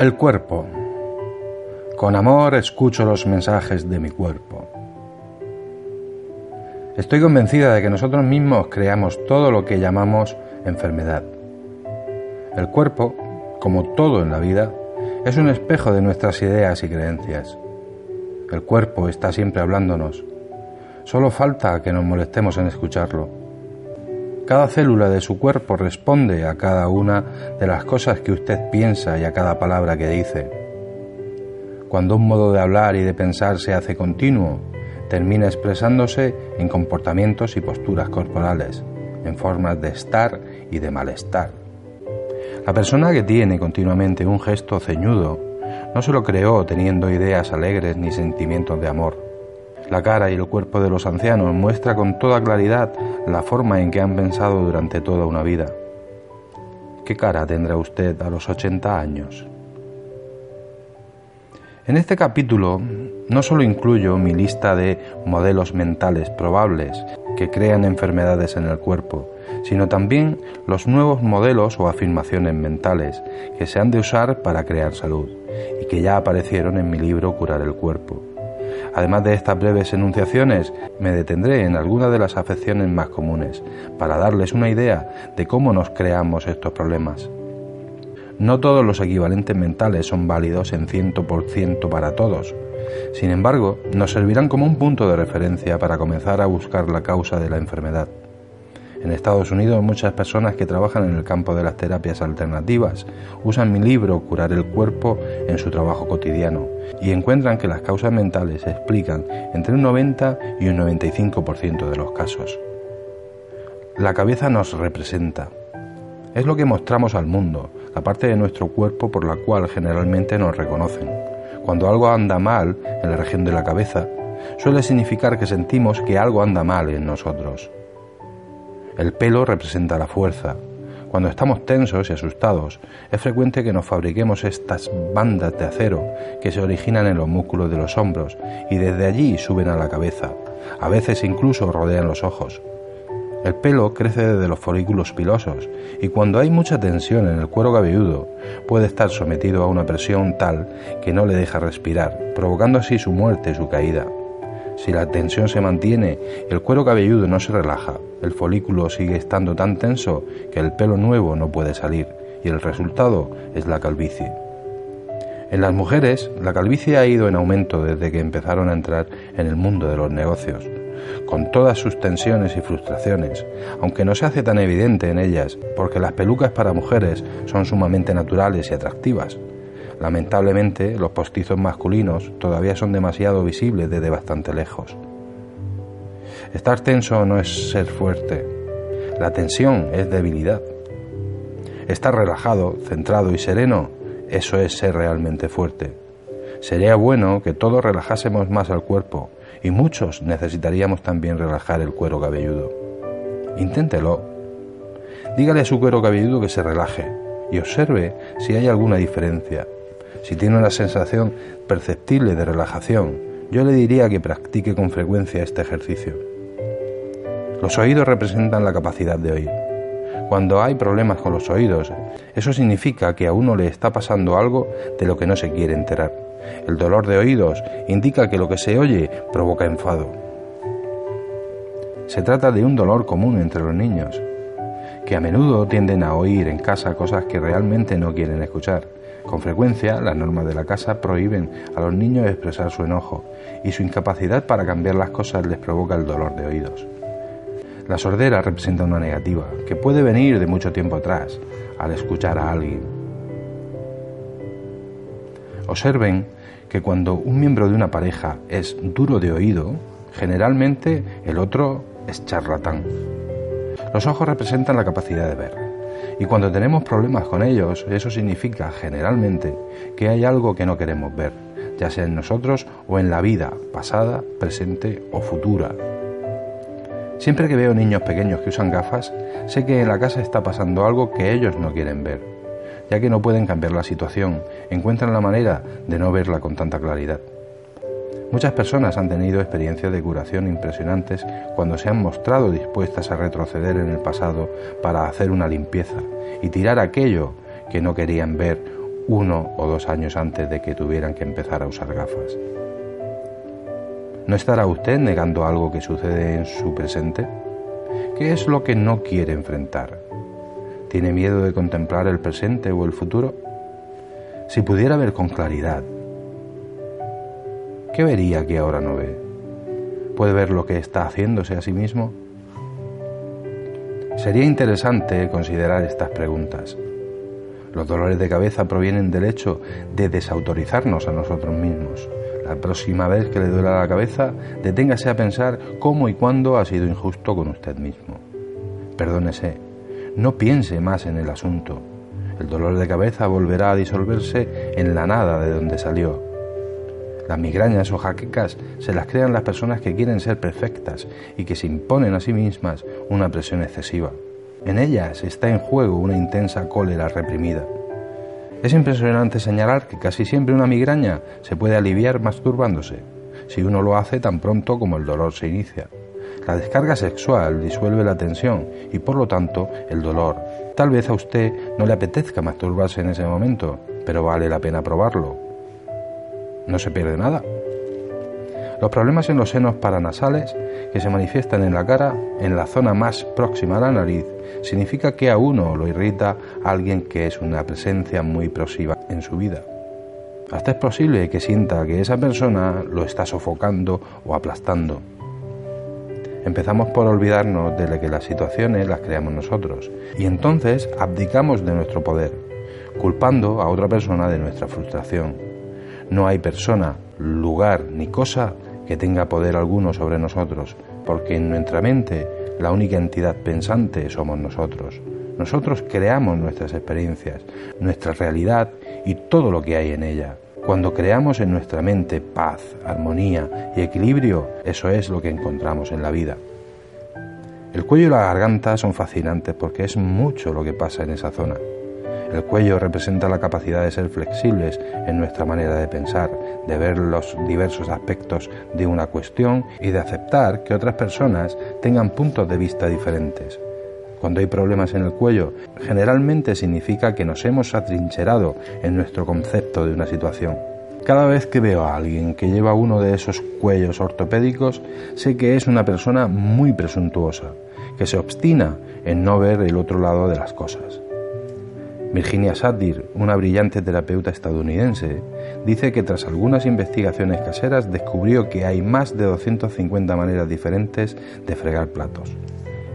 El cuerpo. Con amor escucho los mensajes de mi cuerpo. Estoy convencida de que nosotros mismos creamos todo lo que llamamos enfermedad. El cuerpo, como todo en la vida, es un espejo de nuestras ideas y creencias. El cuerpo está siempre hablándonos. Solo falta que nos molestemos en escucharlo. Cada célula de su cuerpo responde a cada una de las cosas que usted piensa y a cada palabra que dice. Cuando un modo de hablar y de pensar se hace continuo, termina expresándose en comportamientos y posturas corporales, en formas de estar y de malestar. La persona que tiene continuamente un gesto ceñudo no se lo creó teniendo ideas alegres ni sentimientos de amor la cara y el cuerpo de los ancianos muestra con toda claridad la forma en que han pensado durante toda una vida. ¿Qué cara tendrá usted a los 80 años? En este capítulo no solo incluyo mi lista de modelos mentales probables que crean enfermedades en el cuerpo, sino también los nuevos modelos o afirmaciones mentales que se han de usar para crear salud y que ya aparecieron en mi libro Curar el Cuerpo. Además de estas breves enunciaciones, me detendré en algunas de las afecciones más comunes, para darles una idea de cómo nos creamos estos problemas. No todos los equivalentes mentales son válidos en 100% para todos. Sin embargo, nos servirán como un punto de referencia para comenzar a buscar la causa de la enfermedad. En Estados Unidos muchas personas que trabajan en el campo de las terapias alternativas usan mi libro Curar el cuerpo en su trabajo cotidiano y encuentran que las causas mentales se explican entre un 90 y un 95% de los casos. La cabeza nos representa. Es lo que mostramos al mundo, la parte de nuestro cuerpo por la cual generalmente nos reconocen. Cuando algo anda mal en la región de la cabeza, suele significar que sentimos que algo anda mal en nosotros. El pelo representa la fuerza. Cuando estamos tensos y asustados, es frecuente que nos fabriquemos estas bandas de acero que se originan en los músculos de los hombros y desde allí suben a la cabeza. A veces incluso rodean los ojos. El pelo crece desde los folículos pilosos y cuando hay mucha tensión en el cuero cabelludo puede estar sometido a una presión tal que no le deja respirar, provocando así su muerte y su caída. Si la tensión se mantiene, el cuero cabelludo no se relaja, el folículo sigue estando tan tenso que el pelo nuevo no puede salir y el resultado es la calvicie. En las mujeres, la calvicie ha ido en aumento desde que empezaron a entrar en el mundo de los negocios, con todas sus tensiones y frustraciones, aunque no se hace tan evidente en ellas, porque las pelucas para mujeres son sumamente naturales y atractivas, Lamentablemente, los postizos masculinos todavía son demasiado visibles desde bastante lejos. Estar tenso no es ser fuerte. La tensión es debilidad. Estar relajado, centrado y sereno, eso es ser realmente fuerte. Sería bueno que todos relajásemos más al cuerpo y muchos necesitaríamos también relajar el cuero cabelludo. Inténtelo. Dígale a su cuero cabelludo que se relaje y observe si hay alguna diferencia si tiene una sensación perceptible de relajación, yo le diría que practique con frecuencia este ejercicio. Los oídos representan la capacidad de oír. Cuando hay problemas con los oídos, eso significa que a uno le está pasando algo de lo que no se quiere enterar. El dolor de oídos indica que lo que se oye provoca enfado. Se trata de un dolor común entre los niños, que a menudo tienden a oír en casa cosas que realmente no quieren escuchar. Con frecuencia, las normas de la casa prohíben a los niños expresar su enojo y su incapacidad para cambiar las cosas les provoca el dolor de oídos. La sordera representa una negativa que puede venir de mucho tiempo atrás al escuchar a alguien. Observen que cuando un miembro de una pareja es duro de oído, generalmente el otro es charlatán. Los ojos representan la capacidad de ver. Y cuando tenemos problemas con ellos, eso significa generalmente que hay algo que no queremos ver, ya sea en nosotros o en la vida pasada, presente o futura. Siempre que veo niños pequeños que usan gafas, sé que en la casa está pasando algo que ellos no quieren ver, ya que no pueden cambiar la situación, encuentran la manera de no verla con tanta claridad. Muchas personas han tenido experiencias de curación impresionantes cuando se han mostrado dispuestas a retroceder en el pasado para hacer una limpieza y tirar aquello que no querían ver uno o dos años antes de que tuvieran que empezar a usar gafas. ¿No estará usted negando algo que sucede en su presente? ¿Qué es lo que no quiere enfrentar? ¿Tiene miedo de contemplar el presente o el futuro? Si pudiera ver con claridad, ¿qué vería que ahora no ve? ¿Puede ver lo que está haciéndose a sí mismo? Sería interesante considerar estas preguntas. Los dolores de cabeza provienen del hecho de desautorizarnos a nosotros mismos. La próxima vez que le duela la cabeza, deténgase a pensar cómo y cuándo ha sido injusto con usted mismo. Perdónese, no piense más en el asunto. El dolor de cabeza volverá a disolverse en la nada de donde salió. Las migrañas o jaquecas se las crean las personas que quieren ser perfectas y que se imponen a sí mismas una presión excesiva. En ellas está en juego una intensa cólera reprimida. Es impresionante señalar que casi siempre una migraña se puede aliviar masturbándose, si uno lo hace tan pronto como el dolor se inicia. La descarga sexual disuelve la tensión y por lo tanto el dolor. Tal vez a usted no le apetezca masturbarse en ese momento, pero vale la pena probarlo. No se pierde nada. Los problemas en los senos paranasales, que se manifiestan en la cara, en la zona más próxima a la nariz, significa que a uno lo irrita alguien que es una presencia muy próxima en su vida. Hasta es posible que sienta que esa persona lo está sofocando o aplastando. Empezamos por olvidarnos de que las situaciones las creamos nosotros y entonces abdicamos de nuestro poder, culpando a otra persona de nuestra frustración. No hay persona, lugar ni cosa que tenga poder alguno sobre nosotros, porque en nuestra mente la única entidad pensante somos nosotros. Nosotros creamos nuestras experiencias, nuestra realidad y todo lo que hay en ella. Cuando creamos en nuestra mente paz, armonía y equilibrio, eso es lo que encontramos en la vida. El cuello y la garganta son fascinantes porque es mucho lo que pasa en esa zona. El cuello representa la capacidad de ser flexibles en nuestra manera de pensar, de ver los diversos aspectos de una cuestión y de aceptar que otras personas tengan puntos de vista diferentes. Cuando hay problemas en el cuello, generalmente significa que nos hemos atrincherado en nuestro concepto de una situación. Cada vez que veo a alguien que lleva uno de esos cuellos ortopédicos, sé que es una persona muy presuntuosa, que se obstina en no ver el otro lado de las cosas. Virginia Satir, una brillante terapeuta estadounidense, dice que tras algunas investigaciones caseras descubrió que hay más de 250 maneras diferentes de fregar platos,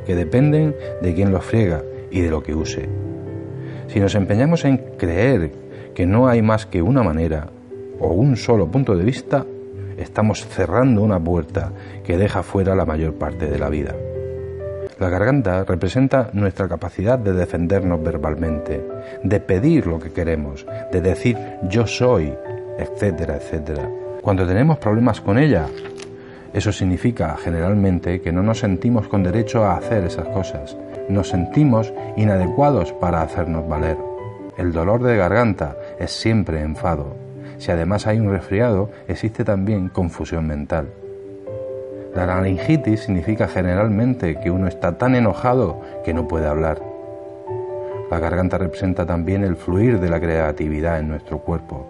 que dependen de quién los friega y de lo que use. Si nos empeñamos en creer que no hay más que una manera o un solo punto de vista, estamos cerrando una puerta que deja fuera la mayor parte de la vida. La garganta representa nuestra capacidad de defendernos verbalmente, de pedir lo que queremos, de decir yo soy, etcétera, etcétera. Cuando tenemos problemas con ella, eso significa generalmente que no nos sentimos con derecho a hacer esas cosas, nos sentimos inadecuados para hacernos valer. El dolor de garganta es siempre enfado. Si además hay un resfriado, existe también confusión mental. La laringitis significa generalmente que uno está tan enojado que no puede hablar. La garganta representa también el fluir de la creatividad en nuestro cuerpo.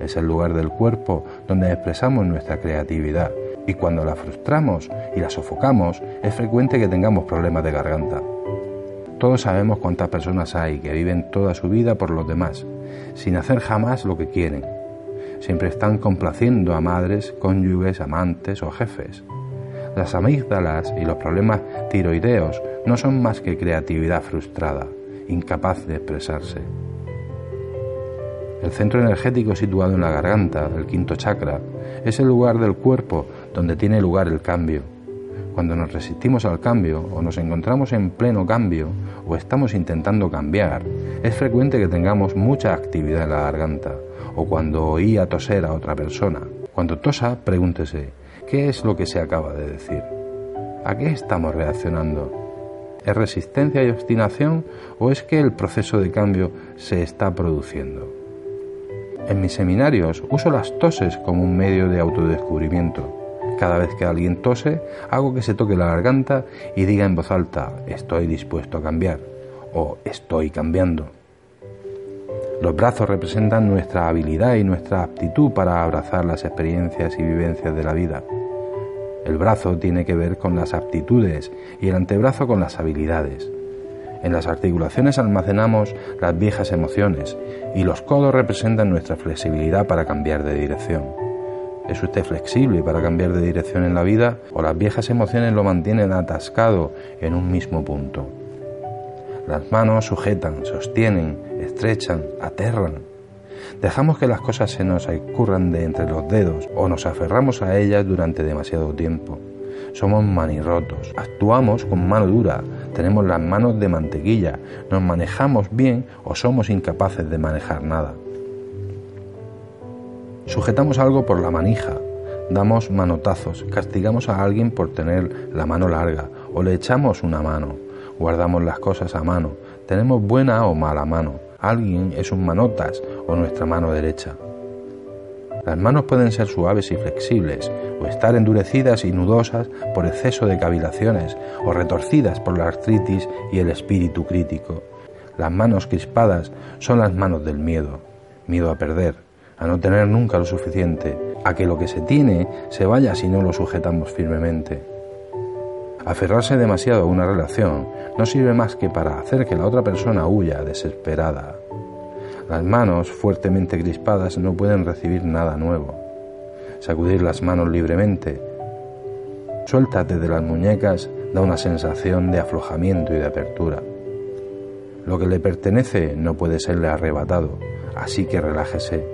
Es el lugar del cuerpo donde expresamos nuestra creatividad y cuando la frustramos y la sofocamos es frecuente que tengamos problemas de garganta. Todos sabemos cuántas personas hay que viven toda su vida por los demás, sin hacer jamás lo que quieren. Siempre están complaciendo a madres, cónyuges, amantes o jefes. Las amígdalas y los problemas tiroideos no son más que creatividad frustrada, incapaz de expresarse. El centro energético situado en la garganta, el quinto chakra, es el lugar del cuerpo donde tiene lugar el cambio. Cuando nos resistimos al cambio o nos encontramos en pleno cambio o estamos intentando cambiar, es frecuente que tengamos mucha actividad en la garganta o cuando oía toser a otra persona. Cuando tosa, pregúntese, ¿Qué es lo que se acaba de decir? ¿A qué estamos reaccionando? ¿Es resistencia y obstinación o es que el proceso de cambio se está produciendo? En mis seminarios uso las toses como un medio de autodescubrimiento. Cada vez que alguien tose, hago que se toque la garganta y diga en voz alta, estoy dispuesto a cambiar o estoy cambiando. Los brazos representan nuestra habilidad y nuestra aptitud para abrazar las experiencias y vivencias de la vida. El brazo tiene que ver con las aptitudes y el antebrazo con las habilidades. En las articulaciones almacenamos las viejas emociones y los codos representan nuestra flexibilidad para cambiar de dirección. ¿Es usted flexible para cambiar de dirección en la vida o las viejas emociones lo mantienen atascado en un mismo punto? Las manos sujetan, sostienen, estrechan, aterran. Dejamos que las cosas se nos escurran de entre los dedos o nos aferramos a ellas durante demasiado tiempo. Somos manirrotos, actuamos con mano dura, tenemos las manos de mantequilla, nos manejamos bien o somos incapaces de manejar nada. Sujetamos algo por la manija, damos manotazos, castigamos a alguien por tener la mano larga o le echamos una mano, guardamos las cosas a mano, tenemos buena o mala mano, alguien es un manotas o nuestra mano derecha. Las manos pueden ser suaves y flexibles, o estar endurecidas y nudosas por exceso de cavilaciones, o retorcidas por la artritis y el espíritu crítico. Las manos crispadas son las manos del miedo, miedo a perder, a no tener nunca lo suficiente, a que lo que se tiene se vaya si no lo sujetamos firmemente. Aferrarse demasiado a una relación no sirve más que para hacer que la otra persona huya desesperada. Las manos fuertemente crispadas no pueden recibir nada nuevo. Sacudir las manos libremente. Suéltate de las muñecas da una sensación de aflojamiento y de apertura. Lo que le pertenece no puede serle arrebatado, así que relájese.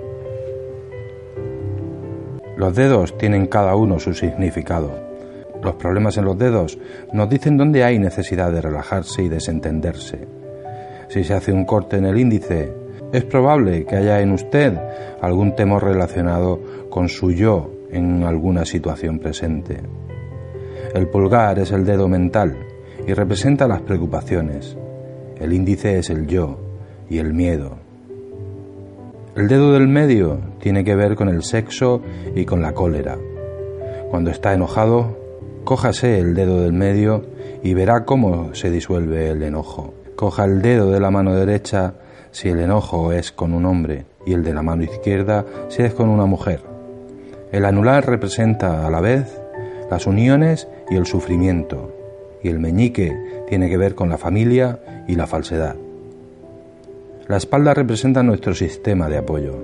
Los dedos tienen cada uno su significado. Los problemas en los dedos nos dicen dónde hay necesidad de relajarse y desentenderse. Si se hace un corte en el índice, es probable que haya en usted algún temor relacionado con su yo en alguna situación presente. El pulgar es el dedo mental y representa las preocupaciones. El índice es el yo y el miedo. El dedo del medio tiene que ver con el sexo y con la cólera. Cuando está enojado, cójase el dedo del medio y verá cómo se disuelve el enojo. Coja el dedo de la mano derecha si el enojo es con un hombre y el de la mano izquierda si es con una mujer. El anular representa a la vez las uniones y el sufrimiento, y el meñique tiene que ver con la familia y la falsedad. La espalda representa nuestro sistema de apoyo.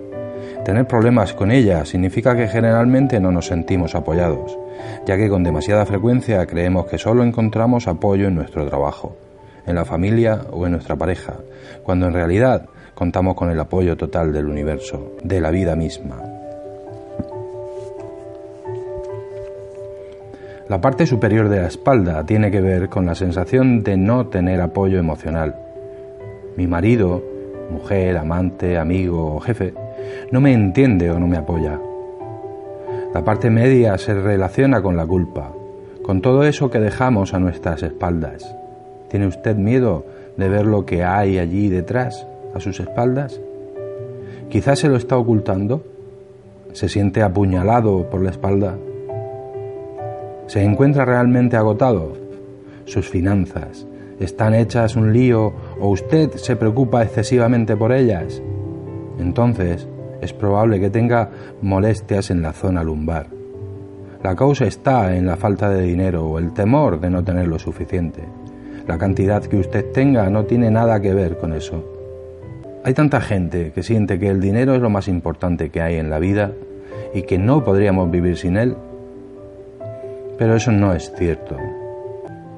Tener problemas con ella significa que generalmente no nos sentimos apoyados, ya que con demasiada frecuencia creemos que solo encontramos apoyo en nuestro trabajo en la familia o en nuestra pareja, cuando en realidad contamos con el apoyo total del universo, de la vida misma. La parte superior de la espalda tiene que ver con la sensación de no tener apoyo emocional. Mi marido, mujer, amante, amigo o jefe no me entiende o no me apoya. La parte media se relaciona con la culpa, con todo eso que dejamos a nuestras espaldas. ¿Tiene usted miedo de ver lo que hay allí detrás, a sus espaldas? Quizás se lo está ocultando. ¿Se siente apuñalado por la espalda? ¿Se encuentra realmente agotado? ¿Sus finanzas están hechas un lío o usted se preocupa excesivamente por ellas? Entonces es probable que tenga molestias en la zona lumbar. La causa está en la falta de dinero o el temor de no tener lo suficiente. La cantidad que usted tenga no tiene nada que ver con eso. Hay tanta gente que siente que el dinero es lo más importante que hay en la vida y que no podríamos vivir sin él. Pero eso no es cierto.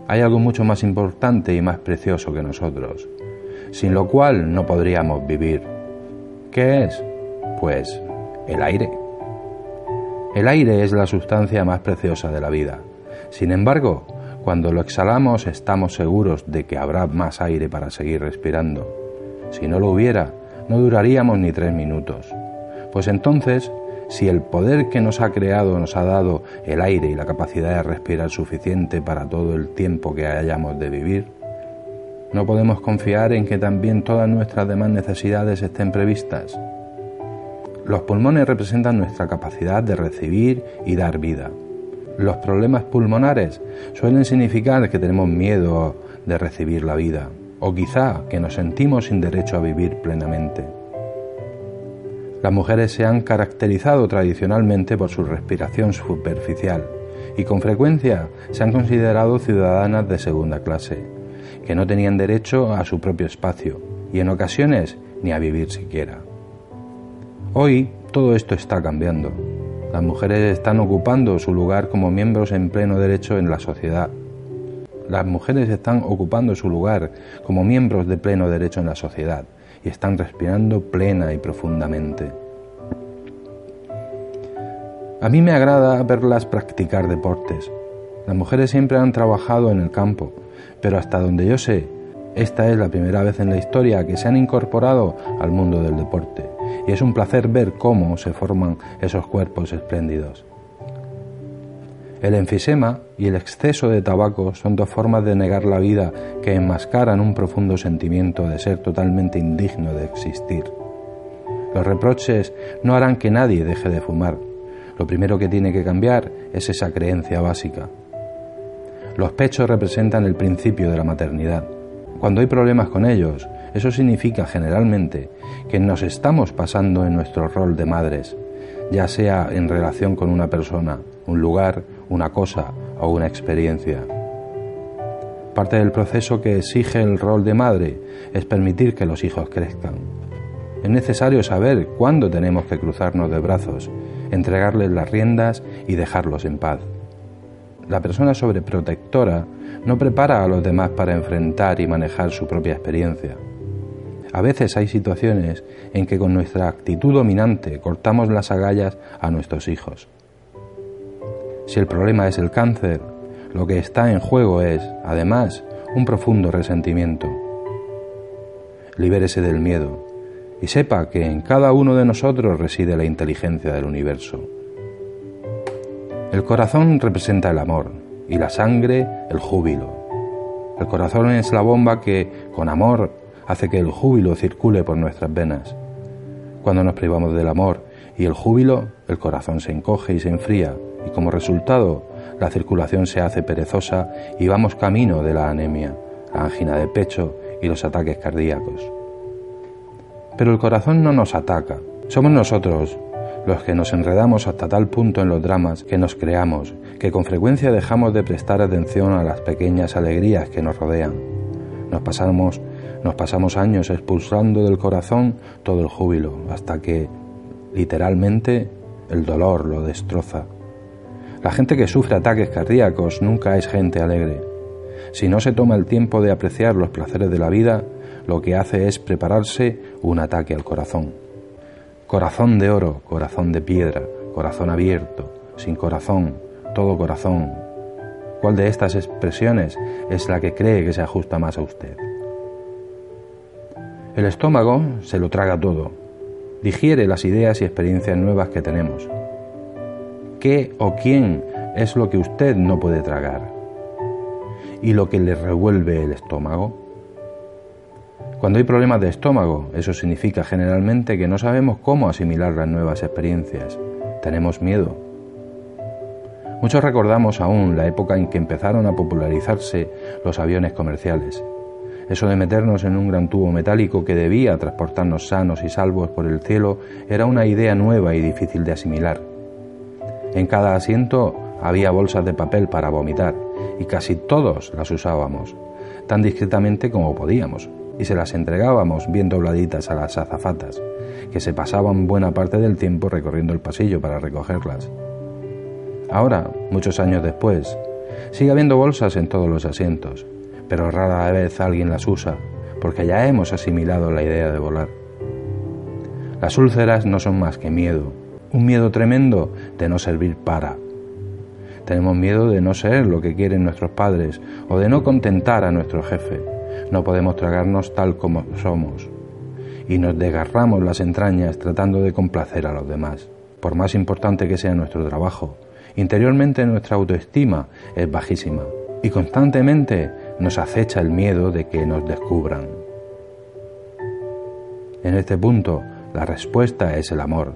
Hay algo mucho más importante y más precioso que nosotros, sin lo cual no podríamos vivir. ¿Qué es? Pues el aire. El aire es la sustancia más preciosa de la vida. Sin embargo, cuando lo exhalamos estamos seguros de que habrá más aire para seguir respirando. Si no lo hubiera, no duraríamos ni tres minutos. Pues entonces, si el poder que nos ha creado nos ha dado el aire y la capacidad de respirar suficiente para todo el tiempo que hayamos de vivir, no podemos confiar en que también todas nuestras demás necesidades estén previstas. Los pulmones representan nuestra capacidad de recibir y dar vida. Los problemas pulmonares suelen significar que tenemos miedo de recibir la vida o quizá que nos sentimos sin derecho a vivir plenamente. Las mujeres se han caracterizado tradicionalmente por su respiración superficial y con frecuencia se han considerado ciudadanas de segunda clase, que no tenían derecho a su propio espacio y en ocasiones ni a vivir siquiera. Hoy todo esto está cambiando. Las mujeres están ocupando su lugar como miembros en pleno derecho en la sociedad. Las mujeres están ocupando su lugar como miembros de pleno derecho en la sociedad y están respirando plena y profundamente. A mí me agrada verlas practicar deportes. Las mujeres siempre han trabajado en el campo, pero hasta donde yo sé, esta es la primera vez en la historia que se han incorporado al mundo del deporte y es un placer ver cómo se forman esos cuerpos espléndidos. El enfisema y el exceso de tabaco son dos formas de negar la vida que enmascaran un profundo sentimiento de ser totalmente indigno de existir. Los reproches no harán que nadie deje de fumar. Lo primero que tiene que cambiar es esa creencia básica. Los pechos representan el principio de la maternidad. Cuando hay problemas con ellos, eso significa generalmente que nos estamos pasando en nuestro rol de madres, ya sea en relación con una persona, un lugar, una cosa o una experiencia. Parte del proceso que exige el rol de madre es permitir que los hijos crezcan. Es necesario saber cuándo tenemos que cruzarnos de brazos, entregarles las riendas y dejarlos en paz. La persona sobreprotectora no prepara a los demás para enfrentar y manejar su propia experiencia. A veces hay situaciones en que con nuestra actitud dominante cortamos las agallas a nuestros hijos. Si el problema es el cáncer, lo que está en juego es, además, un profundo resentimiento. Libérese del miedo y sepa que en cada uno de nosotros reside la inteligencia del universo. El corazón representa el amor y la sangre el júbilo. El corazón es la bomba que, con amor, hace que el júbilo circule por nuestras venas. Cuando nos privamos del amor y el júbilo, el corazón se encoge y se enfría, y como resultado, la circulación se hace perezosa y vamos camino de la anemia, la angina de pecho y los ataques cardíacos. Pero el corazón no nos ataca, somos nosotros los que nos enredamos hasta tal punto en los dramas que nos creamos, que con frecuencia dejamos de prestar atención a las pequeñas alegrías que nos rodean. Nos pasamos nos pasamos años expulsando del corazón todo el júbilo, hasta que, literalmente, el dolor lo destroza. La gente que sufre ataques cardíacos nunca es gente alegre. Si no se toma el tiempo de apreciar los placeres de la vida, lo que hace es prepararse un ataque al corazón. Corazón de oro, corazón de piedra, corazón abierto, sin corazón, todo corazón. ¿Cuál de estas expresiones es la que cree que se ajusta más a usted? El estómago se lo traga todo, digiere las ideas y experiencias nuevas que tenemos. ¿Qué o quién es lo que usted no puede tragar? ¿Y lo que le revuelve el estómago? Cuando hay problemas de estómago, eso significa generalmente que no sabemos cómo asimilar las nuevas experiencias. Tenemos miedo. Muchos recordamos aún la época en que empezaron a popularizarse los aviones comerciales eso de meternos en un gran tubo metálico que debía transportarnos sanos y salvos por el cielo era una idea nueva y difícil de asimilar. En cada asiento había bolsas de papel para vomitar y casi todos las usábamos, tan discretamente como podíamos, y se las entregábamos bien dobladitas a las azafatas, que se pasaban buena parte del tiempo recorriendo el pasillo para recogerlas. Ahora, muchos años después, sigue habiendo bolsas en todos los asientos, pero rara vez alguien las usa, porque ya hemos asimilado la idea de volar. Las úlceras no son más que miedo, un miedo tremendo de no servir para. Tenemos miedo de no ser lo que quieren nuestros padres o de no contentar a nuestro jefe. No podemos tragarnos tal como somos y nos desgarramos las entrañas tratando de complacer a los demás. Por más importante que sea nuestro trabajo, interiormente nuestra autoestima es bajísima y constantemente nos acecha el miedo de que nos descubran. En este punto, la respuesta es el amor.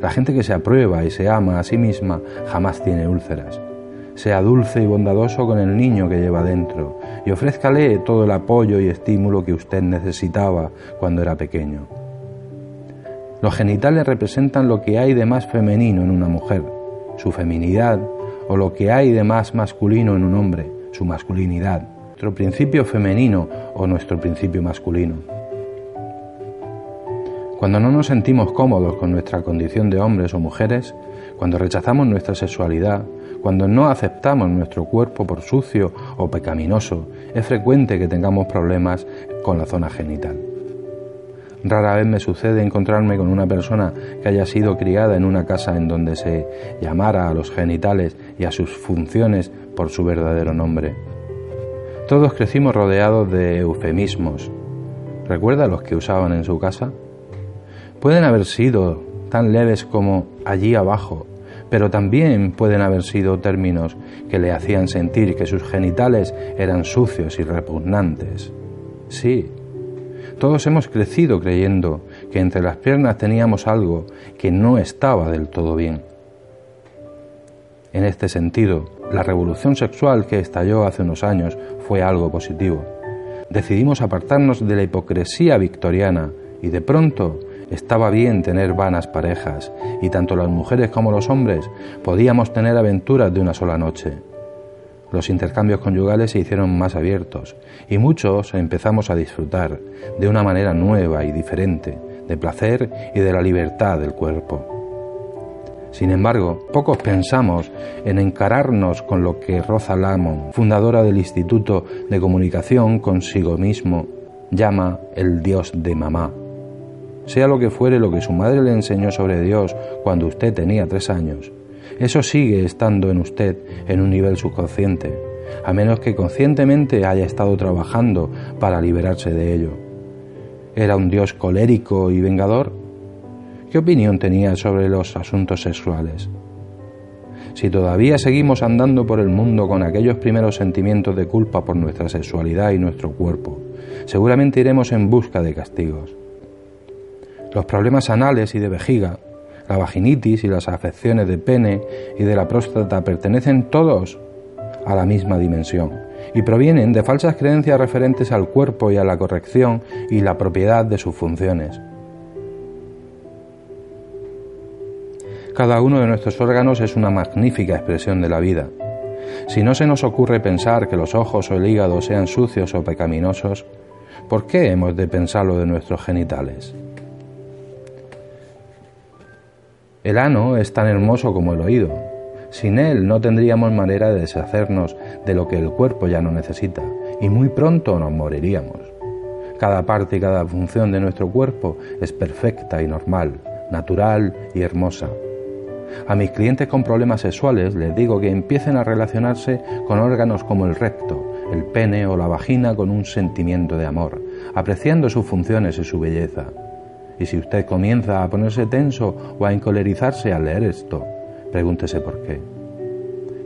La gente que se aprueba y se ama a sí misma jamás tiene úlceras. Sea dulce y bondadoso con el niño que lleva dentro y ofrézcale todo el apoyo y estímulo que usted necesitaba cuando era pequeño. Los genitales representan lo que hay de más femenino en una mujer, su feminidad, o lo que hay de más masculino en un hombre, su masculinidad, nuestro principio femenino o nuestro principio masculino. Cuando no nos sentimos cómodos con nuestra condición de hombres o mujeres, cuando rechazamos nuestra sexualidad, cuando no aceptamos nuestro cuerpo por sucio o pecaminoso, es frecuente que tengamos problemas con la zona genital. Rara vez me sucede encontrarme con una persona que haya sido criada en una casa en donde se llamara a los genitales y a sus funciones por su verdadero nombre. Todos crecimos rodeados de eufemismos. ¿Recuerda los que usaban en su casa? Pueden haber sido tan leves como allí abajo, pero también pueden haber sido términos que le hacían sentir que sus genitales eran sucios y repugnantes. Sí, todos hemos crecido creyendo que entre las piernas teníamos algo que no estaba del todo bien. En este sentido, la revolución sexual que estalló hace unos años fue algo positivo. Decidimos apartarnos de la hipocresía victoriana y de pronto estaba bien tener vanas parejas y tanto las mujeres como los hombres podíamos tener aventuras de una sola noche. Los intercambios conyugales se hicieron más abiertos y muchos empezamos a disfrutar de una manera nueva y diferente de placer y de la libertad del cuerpo. Sin embargo, pocos pensamos en encararnos con lo que Rosa Lamont, fundadora del Instituto de Comunicación consigo mismo, llama el Dios de mamá. Sea lo que fuere lo que su madre le enseñó sobre Dios cuando usted tenía tres años, eso sigue estando en usted en un nivel subconsciente, a menos que conscientemente haya estado trabajando para liberarse de ello. ¿Era un Dios colérico y vengador? ¿Qué opinión tenía sobre los asuntos sexuales? Si todavía seguimos andando por el mundo con aquellos primeros sentimientos de culpa por nuestra sexualidad y nuestro cuerpo, seguramente iremos en busca de castigos. Los problemas anales y de vejiga la vaginitis y las afecciones de pene y de la próstata pertenecen todos a la misma dimensión y provienen de falsas creencias referentes al cuerpo y a la corrección y la propiedad de sus funciones. Cada uno de nuestros órganos es una magnífica expresión de la vida. Si no se nos ocurre pensar que los ojos o el hígado sean sucios o pecaminosos, ¿por qué hemos de pensarlo de nuestros genitales? El ano es tan hermoso como el oído. Sin él no tendríamos manera de deshacernos de lo que el cuerpo ya no necesita y muy pronto nos moriríamos. Cada parte y cada función de nuestro cuerpo es perfecta y normal, natural y hermosa. A mis clientes con problemas sexuales les digo que empiecen a relacionarse con órganos como el recto, el pene o la vagina con un sentimiento de amor, apreciando sus funciones y su belleza. Y si usted comienza a ponerse tenso o a encolerizarse al leer esto, pregúntese por qué.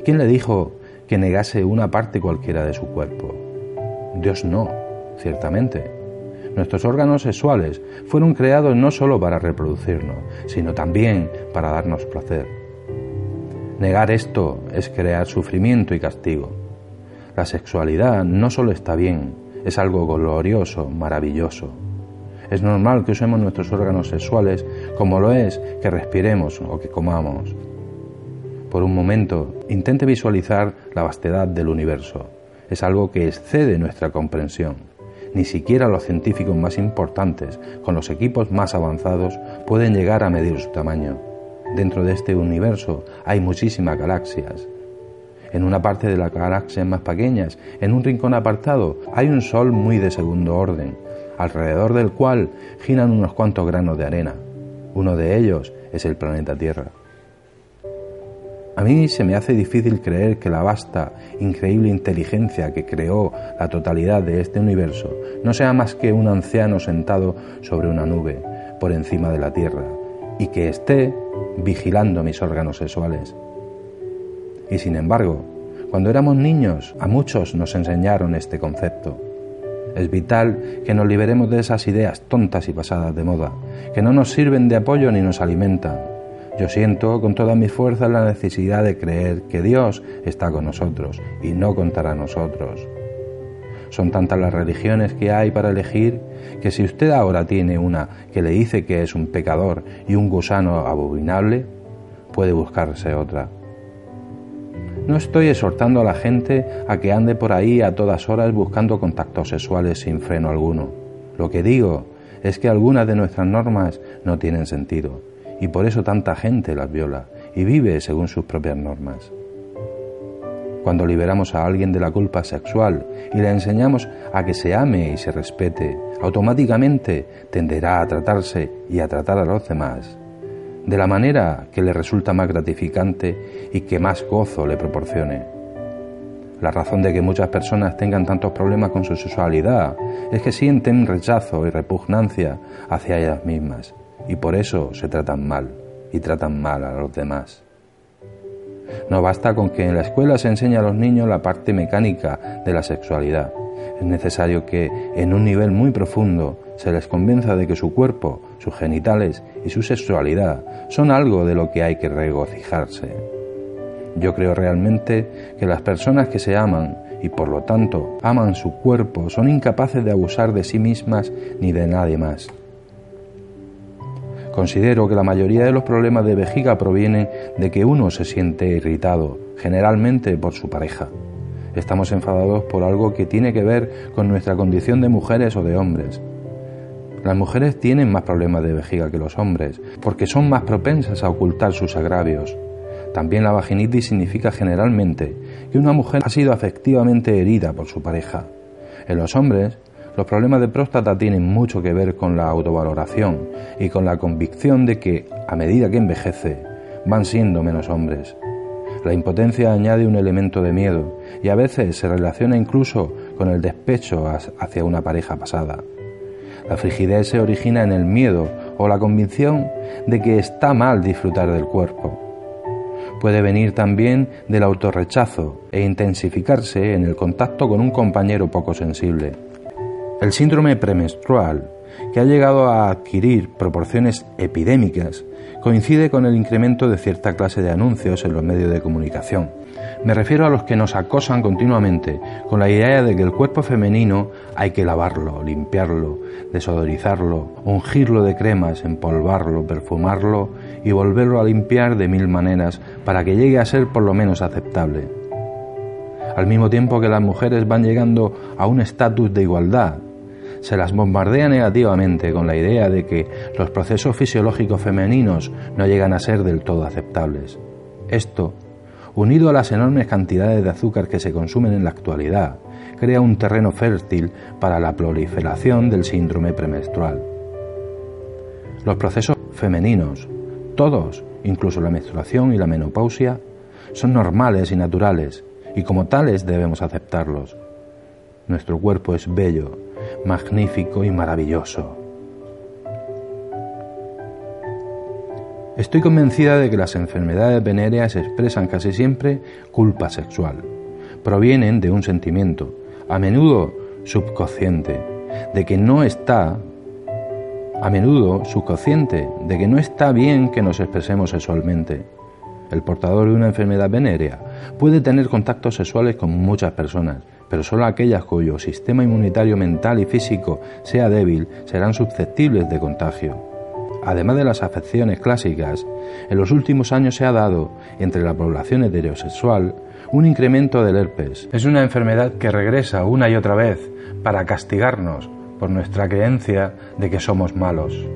¿Quién le dijo que negase una parte cualquiera de su cuerpo? Dios no, ciertamente. Nuestros órganos sexuales fueron creados no solo para reproducirnos, sino también para darnos placer. Negar esto es crear sufrimiento y castigo. La sexualidad no solo está bien, es algo glorioso, maravilloso. Es normal que usemos nuestros órganos sexuales como lo es que respiremos o que comamos. Por un momento, intente visualizar la vastedad del universo. Es algo que excede nuestra comprensión. Ni siquiera los científicos más importantes, con los equipos más avanzados, pueden llegar a medir su tamaño. Dentro de este universo hay muchísimas galaxias. En una parte de las galaxias más pequeñas, en un rincón apartado, hay un sol muy de segundo orden, alrededor del cual giran unos cuantos granos de arena. Uno de ellos es el planeta Tierra. A mí se me hace difícil creer que la vasta, increíble inteligencia que creó la totalidad de este universo no sea más que un anciano sentado sobre una nube por encima de la Tierra y que esté vigilando mis órganos sexuales. Y sin embargo, cuando éramos niños, a muchos nos enseñaron este concepto. Es vital que nos liberemos de esas ideas tontas y pasadas de moda, que no nos sirven de apoyo ni nos alimentan. Yo siento con todas mis fuerzas la necesidad de creer que Dios está con nosotros y no contra nosotros. Son tantas las religiones que hay para elegir que si usted ahora tiene una que le dice que es un pecador y un gusano abominable, puede buscarse otra. No estoy exhortando a la gente a que ande por ahí a todas horas buscando contactos sexuales sin freno alguno. Lo que digo es que algunas de nuestras normas no tienen sentido y por eso tanta gente las viola y vive según sus propias normas. Cuando liberamos a alguien de la culpa sexual y le enseñamos a que se ame y se respete, automáticamente tenderá a tratarse y a tratar a los demás de la manera que le resulta más gratificante y que más gozo le proporcione. La razón de que muchas personas tengan tantos problemas con su sexualidad es que sienten rechazo y repugnancia hacia ellas mismas y por eso se tratan mal y tratan mal a los demás. No basta con que en la escuela se enseñe a los niños la parte mecánica de la sexualidad. Es necesario que, en un nivel muy profundo, se les convenza de que su cuerpo, sus genitales y su sexualidad son algo de lo que hay que regocijarse. Yo creo realmente que las personas que se aman y por lo tanto aman su cuerpo son incapaces de abusar de sí mismas ni de nadie más. Considero que la mayoría de los problemas de vejiga provienen de que uno se siente irritado, generalmente por su pareja. Estamos enfadados por algo que tiene que ver con nuestra condición de mujeres o de hombres. Las mujeres tienen más problemas de vejiga que los hombres, porque son más propensas a ocultar sus agravios. También la vaginitis significa generalmente que una mujer ha sido afectivamente herida por su pareja. En los hombres, los problemas de próstata tienen mucho que ver con la autovaloración y con la convicción de que, a medida que envejece, van siendo menos hombres. La impotencia añade un elemento de miedo y a veces se relaciona incluso con el despecho hacia una pareja pasada. La frigidez se origina en el miedo o la convicción de que está mal disfrutar del cuerpo. Puede venir también del autorrechazo e intensificarse en el contacto con un compañero poco sensible. El síndrome premenstrual, que ha llegado a adquirir proporciones epidémicas, coincide con el incremento de cierta clase de anuncios en los medios de comunicación. Me refiero a los que nos acosan continuamente con la idea de que el cuerpo femenino hay que lavarlo, limpiarlo, desodorizarlo, ungirlo de cremas, empolvarlo, perfumarlo y volverlo a limpiar de mil maneras para que llegue a ser por lo menos aceptable. Al mismo tiempo que las mujeres van llegando a un estatus de igualdad, se las bombardea negativamente con la idea de que los procesos fisiológicos femeninos no llegan a ser del todo aceptables. Esto, unido a las enormes cantidades de azúcar que se consumen en la actualidad, crea un terreno fértil para la proliferación del síndrome premenstrual. Los procesos femeninos, todos, incluso la menstruación y la menopausia, son normales y naturales, y como tales debemos aceptarlos. Nuestro cuerpo es bello, magnífico y maravilloso. Estoy convencida de que las enfermedades venéreas expresan casi siempre culpa sexual. Provienen de un sentimiento, a menudo subconsciente, de que no está, a menudo subconsciente, de que no está bien que nos expresemos sexualmente. El portador de una enfermedad venérea puede tener contactos sexuales con muchas personas, pero solo aquellas cuyo sistema inmunitario mental y físico sea débil serán susceptibles de contagio. Además de las afecciones clásicas, en los últimos años se ha dado, entre la población heterosexual, un incremento del herpes. Es una enfermedad que regresa una y otra vez para castigarnos por nuestra creencia de que somos malos.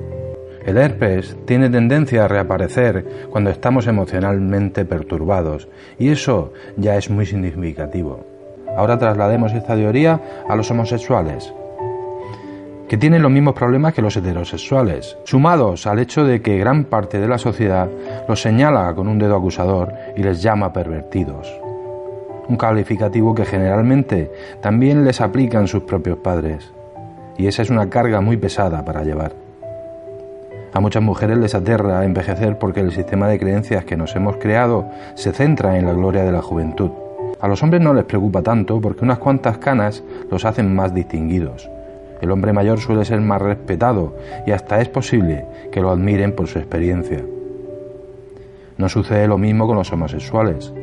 El herpes tiene tendencia a reaparecer cuando estamos emocionalmente perturbados y eso ya es muy significativo. Ahora traslademos esta teoría a los homosexuales, que tienen los mismos problemas que los heterosexuales, sumados al hecho de que gran parte de la sociedad los señala con un dedo acusador y les llama pervertidos. Un calificativo que generalmente también les aplican sus propios padres. Y esa es una carga muy pesada para llevar. A muchas mujeres les aterra envejecer porque el sistema de creencias que nos hemos creado se centra en la gloria de la juventud. A los hombres no les preocupa tanto porque unas cuantas canas los hacen más distinguidos. El hombre mayor suele ser más respetado y hasta es posible que lo admiren por su experiencia. No sucede lo mismo con los homosexuales.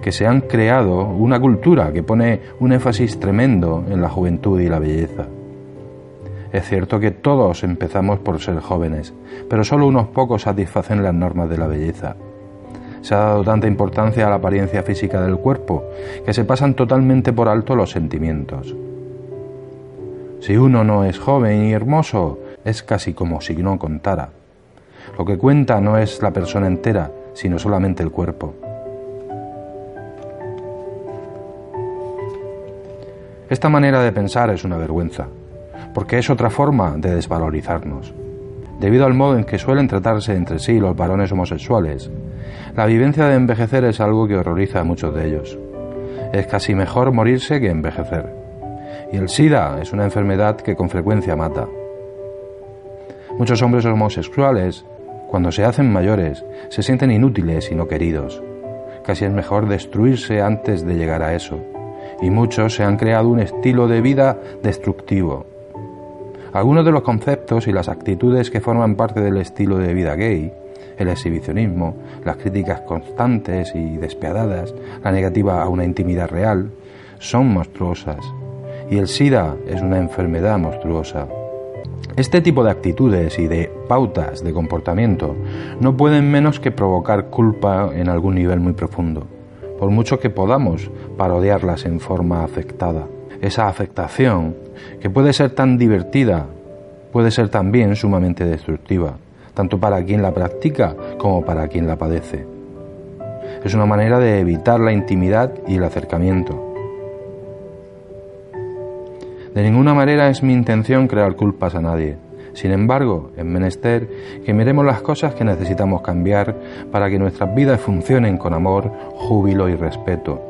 que se han creado una cultura que pone un énfasis tremendo en la juventud y la belleza. Es cierto que todos empezamos por ser jóvenes, pero solo unos pocos satisfacen las normas de la belleza. Se ha dado tanta importancia a la apariencia física del cuerpo que se pasan totalmente por alto los sentimientos. Si uno no es joven y hermoso, es casi como si no contara. Lo que cuenta no es la persona entera, sino solamente el cuerpo. Esta manera de pensar es una vergüenza, porque es otra forma de desvalorizarnos. Debido al modo en que suelen tratarse entre sí los varones homosexuales, la vivencia de envejecer es algo que horroriza a muchos de ellos. Es casi mejor morirse que envejecer. Y el SIDA es una enfermedad que con frecuencia mata. Muchos hombres homosexuales cuando se hacen mayores, se sienten inútiles y no queridos. Casi es mejor destruirse antes de llegar a eso. Y muchos se han creado un estilo de vida destructivo. Algunos de los conceptos y las actitudes que forman parte del estilo de vida gay, el exhibicionismo, las críticas constantes y despiadadas, la negativa a una intimidad real, son monstruosas. Y el SIDA es una enfermedad monstruosa. Este tipo de actitudes y de pautas de comportamiento no pueden menos que provocar culpa en algún nivel muy profundo, por mucho que podamos parodiarlas en forma afectada. Esa afectación, que puede ser tan divertida, puede ser también sumamente destructiva, tanto para quien la practica como para quien la padece. Es una manera de evitar la intimidad y el acercamiento, de ninguna manera es mi intención crear culpas a nadie. Sin embargo, es menester que miremos las cosas que necesitamos cambiar para que nuestras vidas funcionen con amor, júbilo y respeto.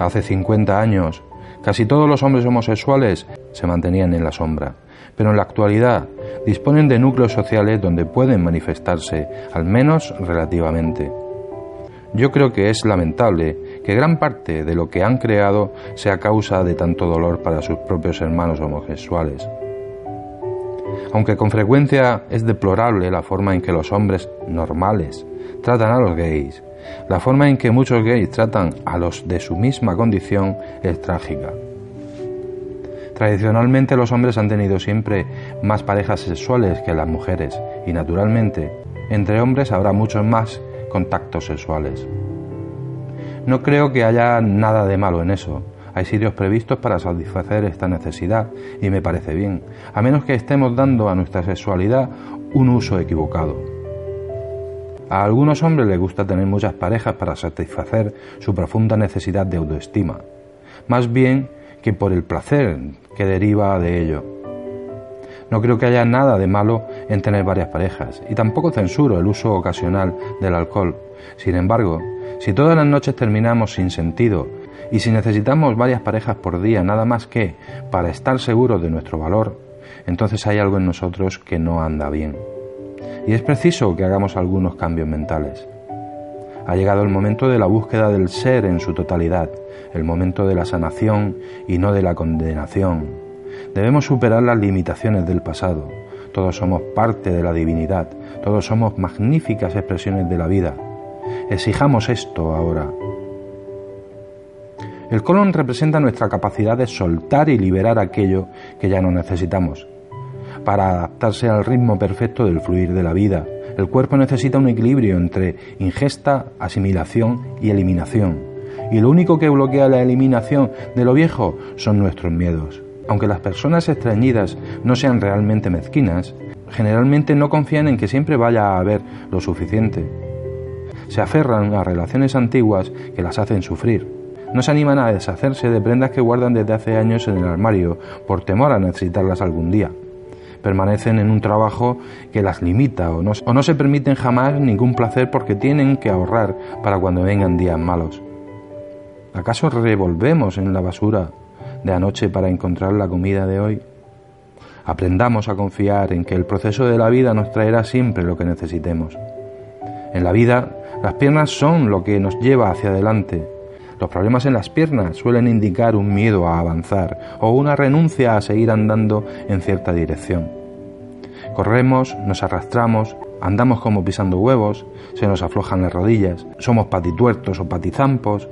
Hace 50 años, casi todos los hombres homosexuales se mantenían en la sombra, pero en la actualidad disponen de núcleos sociales donde pueden manifestarse, al menos relativamente. Yo creo que es lamentable que gran parte de lo que han creado sea causa de tanto dolor para sus propios hermanos homosexuales. Aunque con frecuencia es deplorable la forma en que los hombres normales tratan a los gays, la forma en que muchos gays tratan a los de su misma condición es trágica. Tradicionalmente los hombres han tenido siempre más parejas sexuales que las mujeres y naturalmente entre hombres habrá muchos más contactos sexuales. No creo que haya nada de malo en eso. Hay sitios previstos para satisfacer esta necesidad y me parece bien, a menos que estemos dando a nuestra sexualidad un uso equivocado. A algunos hombres les gusta tener muchas parejas para satisfacer su profunda necesidad de autoestima, más bien que por el placer que deriva de ello. No creo que haya nada de malo en tener varias parejas y tampoco censuro el uso ocasional del alcohol. Sin embargo, si todas las noches terminamos sin sentido y si necesitamos varias parejas por día nada más que para estar seguros de nuestro valor, entonces hay algo en nosotros que no anda bien. Y es preciso que hagamos algunos cambios mentales. Ha llegado el momento de la búsqueda del ser en su totalidad, el momento de la sanación y no de la condenación, Debemos superar las limitaciones del pasado. Todos somos parte de la divinidad, todos somos magníficas expresiones de la vida. Exijamos esto ahora. El colon representa nuestra capacidad de soltar y liberar aquello que ya no necesitamos. Para adaptarse al ritmo perfecto del fluir de la vida, el cuerpo necesita un equilibrio entre ingesta, asimilación y eliminación. Y lo único que bloquea la eliminación de lo viejo son nuestros miedos. Aunque las personas extrañidas no sean realmente mezquinas, generalmente no confían en que siempre vaya a haber lo suficiente. Se aferran a relaciones antiguas que las hacen sufrir. No se animan a deshacerse de prendas que guardan desde hace años en el armario por temor a necesitarlas algún día. Permanecen en un trabajo que las limita o no, o no se permiten jamás ningún placer porque tienen que ahorrar para cuando vengan días malos. ¿Acaso revolvemos en la basura de anoche para encontrar la comida de hoy. Aprendamos a confiar en que el proceso de la vida nos traerá siempre lo que necesitemos. En la vida, las piernas son lo que nos lleva hacia adelante. Los problemas en las piernas suelen indicar un miedo a avanzar o una renuncia a seguir andando en cierta dirección. Corremos, nos arrastramos Andamos como pisando huevos, se nos aflojan las rodillas, somos patituertos o patizampos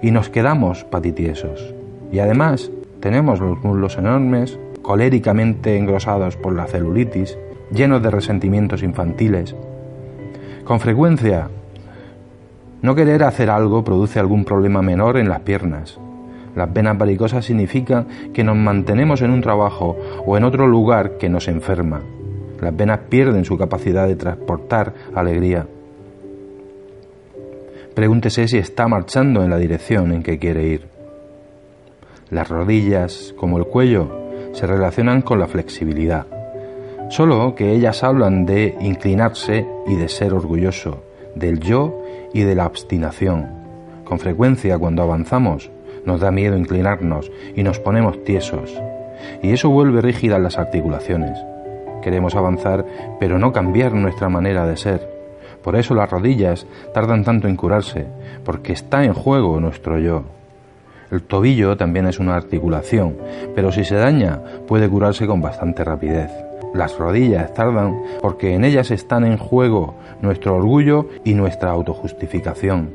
y nos quedamos patitiesos. Y además tenemos los muslos enormes, coléricamente engrosados por la celulitis, llenos de resentimientos infantiles. Con frecuencia, no querer hacer algo produce algún problema menor en las piernas. Las venas varicosas significan que nos mantenemos en un trabajo o en otro lugar que nos enferma. Las venas pierden su capacidad de transportar alegría. Pregúntese si está marchando en la dirección en que quiere ir. Las rodillas, como el cuello, se relacionan con la flexibilidad, solo que ellas hablan de inclinarse y de ser orgulloso, del yo y de la obstinación. Con frecuencia cuando avanzamos nos da miedo inclinarnos y nos ponemos tiesos, y eso vuelve rígidas las articulaciones. Queremos avanzar, pero no cambiar nuestra manera de ser. Por eso las rodillas tardan tanto en curarse, porque está en juego nuestro yo. El tobillo también es una articulación, pero si se daña puede curarse con bastante rapidez. Las rodillas tardan porque en ellas están en juego nuestro orgullo y nuestra autojustificación.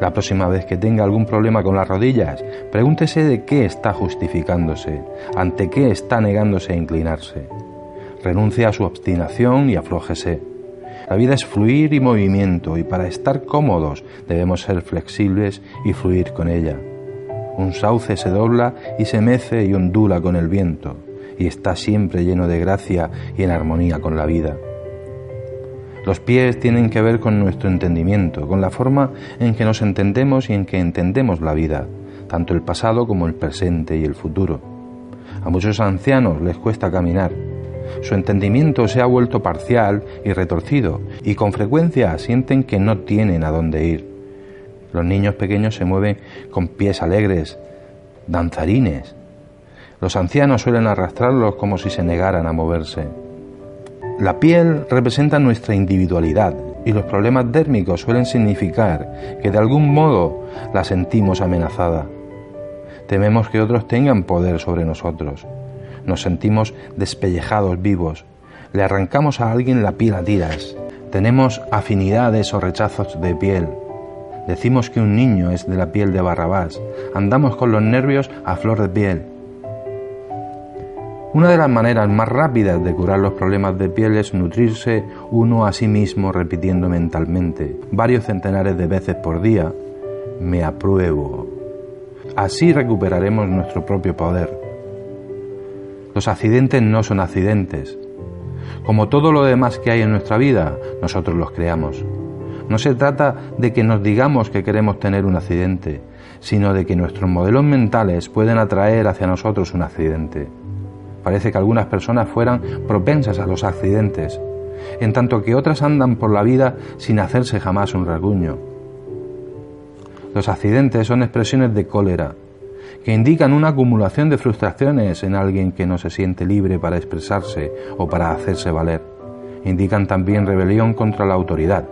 La próxima vez que tenga algún problema con las rodillas, pregúntese de qué está justificándose, ante qué está negándose a inclinarse. Renuncie a su obstinación y aflójese. La vida es fluir y movimiento y para estar cómodos debemos ser flexibles y fluir con ella. Un sauce se dobla y se mece y ondula con el viento y está siempre lleno de gracia y en armonía con la vida. Los pies tienen que ver con nuestro entendimiento, con la forma en que nos entendemos y en que entendemos la vida, tanto el pasado como el presente y el futuro. A muchos ancianos les cuesta caminar, su entendimiento se ha vuelto parcial y retorcido y con frecuencia sienten que no tienen a dónde ir. Los niños pequeños se mueven con pies alegres, danzarines. Los ancianos suelen arrastrarlos como si se negaran a moverse. La piel representa nuestra individualidad y los problemas dérmicos suelen significar que de algún modo la sentimos amenazada. Tememos que otros tengan poder sobre nosotros nos sentimos despellejados vivos. Le arrancamos a alguien la piel a tiras. Tenemos afinidades o rechazos de piel. Decimos que un niño es de la piel de Barrabás. Andamos con los nervios a flor de piel. Una de las maneras más rápidas de curar los problemas de piel es nutrirse uno a sí mismo repitiendo mentalmente varios centenares de veces por día, me apruebo. Así recuperaremos nuestro propio poder. Los accidentes no son accidentes. Como todo lo demás que hay en nuestra vida, nosotros los creamos. No se trata de que nos digamos que queremos tener un accidente, sino de que nuestros modelos mentales pueden atraer hacia nosotros un accidente. Parece que algunas personas fueran propensas a los accidentes, en tanto que otras andan por la vida sin hacerse jamás un rasguño. Los accidentes son expresiones de cólera, que indican una acumulación de frustraciones en alguien que no se siente libre para expresarse o para hacerse valer. Indican también rebelión contra la autoridad.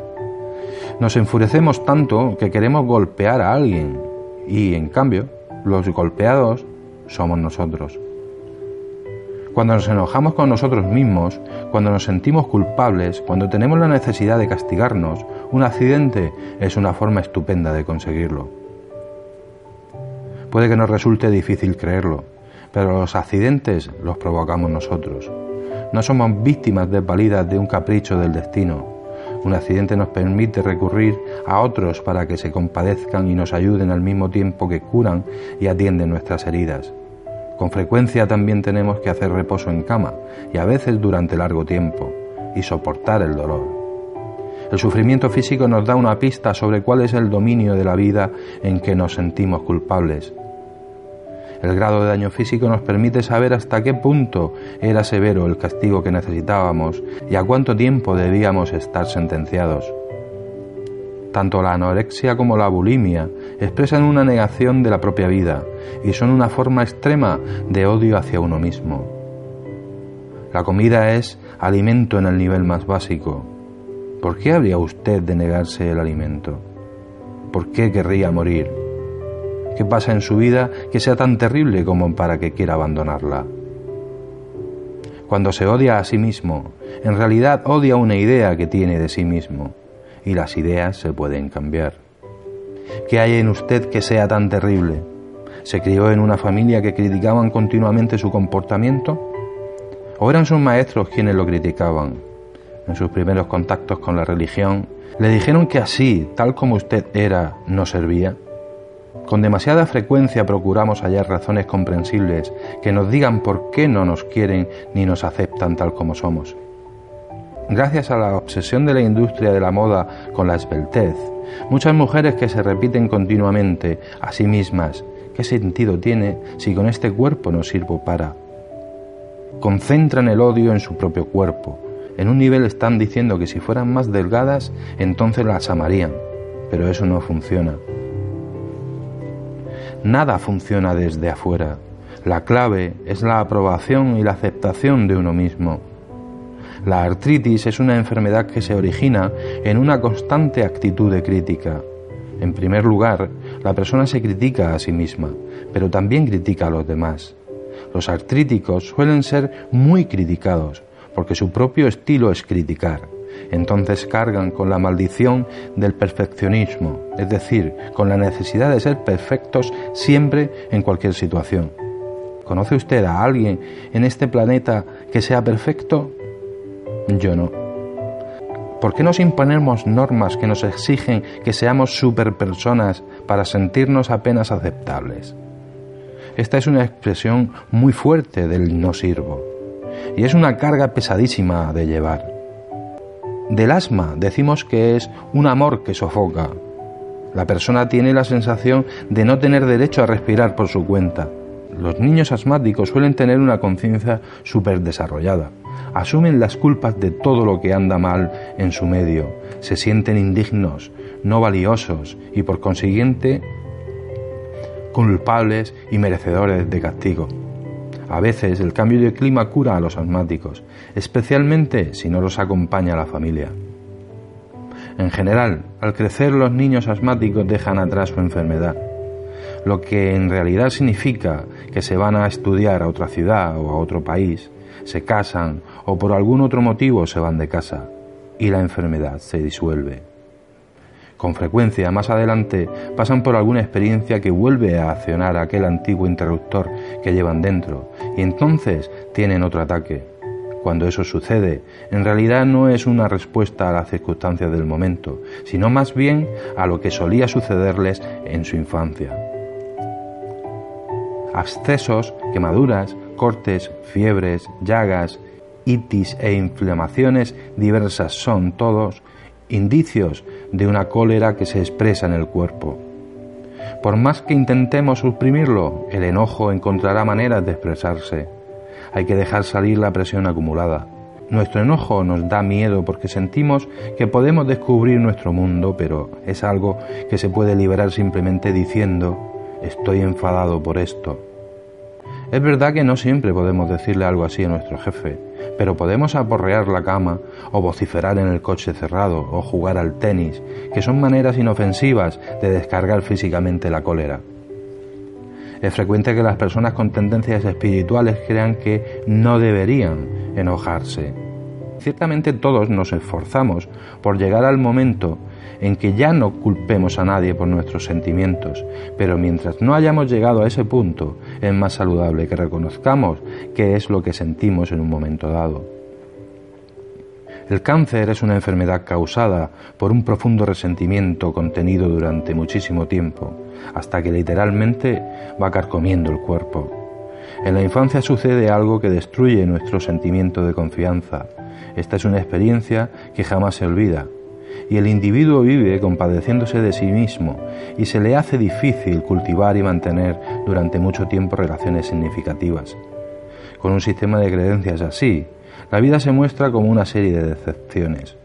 Nos enfurecemos tanto que queremos golpear a alguien y, en cambio, los golpeados somos nosotros. Cuando nos enojamos con nosotros mismos, cuando nos sentimos culpables, cuando tenemos la necesidad de castigarnos, un accidente es una forma estupenda de conseguirlo. Puede que nos resulte difícil creerlo, pero los accidentes los provocamos nosotros. No somos víctimas desvalidas de un capricho del destino. Un accidente nos permite recurrir a otros para que se compadezcan y nos ayuden al mismo tiempo que curan y atienden nuestras heridas. Con frecuencia también tenemos que hacer reposo en cama y a veces durante largo tiempo y soportar el dolor. El sufrimiento físico nos da una pista sobre cuál es el dominio de la vida en que nos sentimos culpables el grado de daño físico nos permite saber hasta qué punto era severo el castigo que necesitábamos y a cuánto tiempo debíamos estar sentenciados. Tanto la anorexia como la bulimia expresan una negación de la propia vida y son una forma extrema de odio hacia uno mismo. La comida es alimento en el nivel más básico. ¿Por qué habría usted de negarse el alimento? ¿Por qué querría morir? ¿Qué pasa en su vida que sea tan terrible como para que quiera abandonarla? Cuando se odia a sí mismo, en realidad odia una idea que tiene de sí mismo, y las ideas se pueden cambiar. ¿Qué hay en usted que sea tan terrible? ¿Se crió en una familia que criticaban continuamente su comportamiento? ¿O eran sus maestros quienes lo criticaban? En sus primeros contactos con la religión, le dijeron que así, tal como usted era, no servía. Con demasiada frecuencia procuramos hallar razones comprensibles que nos digan por qué no nos quieren ni nos aceptan tal como somos. Gracias a la obsesión de la industria de la moda con la esbeltez, muchas mujeres que se repiten continuamente a sí mismas, ¿qué sentido tiene si con este cuerpo no sirvo para? Concentran el odio en su propio cuerpo. En un nivel están diciendo que si fueran más delgadas, entonces las amarían, pero eso no funciona. Nada funciona desde afuera. La clave es la aprobación y la aceptación de uno mismo. La artritis es una enfermedad que se origina en una constante actitud de crítica. En primer lugar, la persona se critica a sí misma, pero también critica a los demás. Los artríticos suelen ser muy criticados, porque su propio estilo es criticar. Entonces cargan con la maldición del perfeccionismo, es decir, con la necesidad de ser perfectos siempre en cualquier situación. ¿Conoce usted a alguien en este planeta que sea perfecto? Yo no. ¿Por qué nos imponemos normas que nos exigen que seamos superpersonas para sentirnos apenas aceptables? Esta es una expresión muy fuerte del no sirvo y es una carga pesadísima de llevar. Del asma decimos que es un amor que sofoca. La persona tiene la sensación de no tener derecho a respirar por su cuenta. Los niños asmáticos suelen tener una conciencia súper desarrollada. Asumen las culpas de todo lo que anda mal en su medio. Se sienten indignos, no valiosos y por consiguiente culpables y merecedores de castigo. A veces el cambio de clima cura a los asmáticos, especialmente si no los acompaña la familia. En general, al crecer los niños asmáticos dejan atrás su enfermedad, lo que en realidad significa que se van a estudiar a otra ciudad o a otro país, se casan o por algún otro motivo se van de casa y la enfermedad se disuelve. Con frecuencia, más adelante, pasan por alguna experiencia que vuelve a accionar aquel antiguo interruptor que llevan dentro y entonces tienen otro ataque. Cuando eso sucede, en realidad no es una respuesta a las circunstancias del momento, sino más bien a lo que solía sucederles en su infancia. Abscesos, quemaduras, cortes, fiebres, llagas, itis e inflamaciones diversas son todos indicios de una cólera que se expresa en el cuerpo. Por más que intentemos suprimirlo, el enojo encontrará maneras de expresarse. Hay que dejar salir la presión acumulada. Nuestro enojo nos da miedo porque sentimos que podemos descubrir nuestro mundo, pero es algo que se puede liberar simplemente diciendo estoy enfadado por esto. Es verdad que no siempre podemos decirle algo así a nuestro jefe, pero podemos aporrear la cama o vociferar en el coche cerrado o jugar al tenis, que son maneras inofensivas de descargar físicamente la cólera. Es frecuente que las personas con tendencias espirituales crean que no deberían enojarse. Ciertamente todos nos esforzamos por llegar al momento en que ya no culpemos a nadie por nuestros sentimientos, pero mientras no hayamos llegado a ese punto, es más saludable que reconozcamos qué es lo que sentimos en un momento dado. El cáncer es una enfermedad causada por un profundo resentimiento contenido durante muchísimo tiempo, hasta que literalmente va carcomiendo el cuerpo. En la infancia sucede algo que destruye nuestro sentimiento de confianza. Esta es una experiencia que jamás se olvida, y el individuo vive compadeciéndose de sí mismo y se le hace difícil cultivar y mantener durante mucho tiempo relaciones significativas. Con un sistema de creencias así, la vida se muestra como una serie de decepciones.